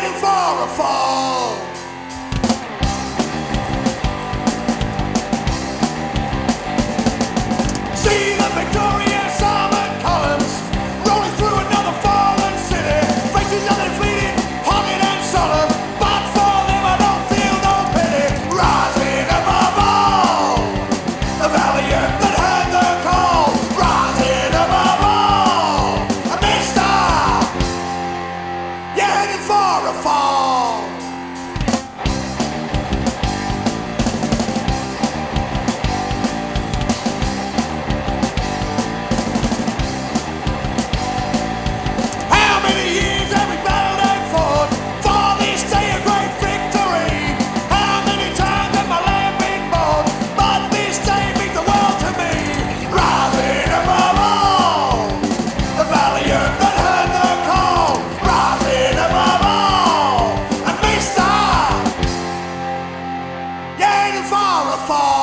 waiting for a fall. begging for a fall. For a fall.